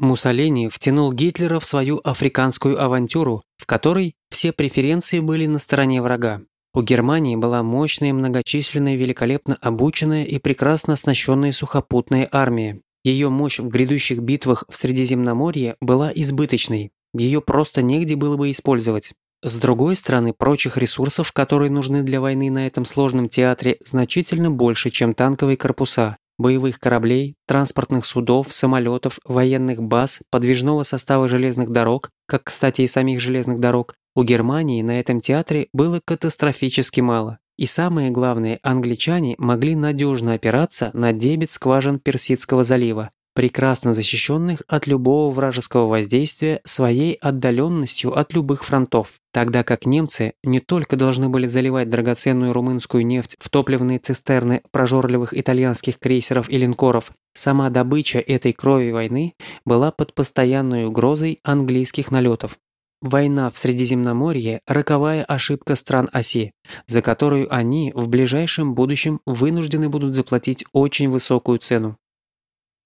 Муссолини втянул Гитлера в свою африканскую авантюру, в которой все преференции были на стороне врага. У Германии была мощная, многочисленная, великолепно обученная и прекрасно оснащенная сухопутная армия. Ее мощь в грядущих битвах в Средиземноморье была избыточной. Ее просто негде было бы использовать. С другой стороны, прочих ресурсов, которые нужны для войны на этом сложном театре, значительно больше, чем танковые корпуса, боевых кораблей, транспортных судов, самолетов, военных баз, подвижного состава железных дорог, как, кстати, и самих железных дорог, у Германии на этом театре было катастрофически мало. И самое главное, англичане могли надежно опираться на дебет скважин Персидского залива, прекрасно защищенных от любого вражеского воздействия своей отдаленностью от любых фронтов, тогда как немцы не только должны были заливать драгоценную румынскую нефть в топливные цистерны прожорливых итальянских крейсеров и линкоров, сама добыча этой крови войны была под постоянной угрозой английских налетов. Война в Средиземноморье – роковая ошибка стран оси, за которую они в ближайшем будущем вынуждены будут заплатить очень высокую цену.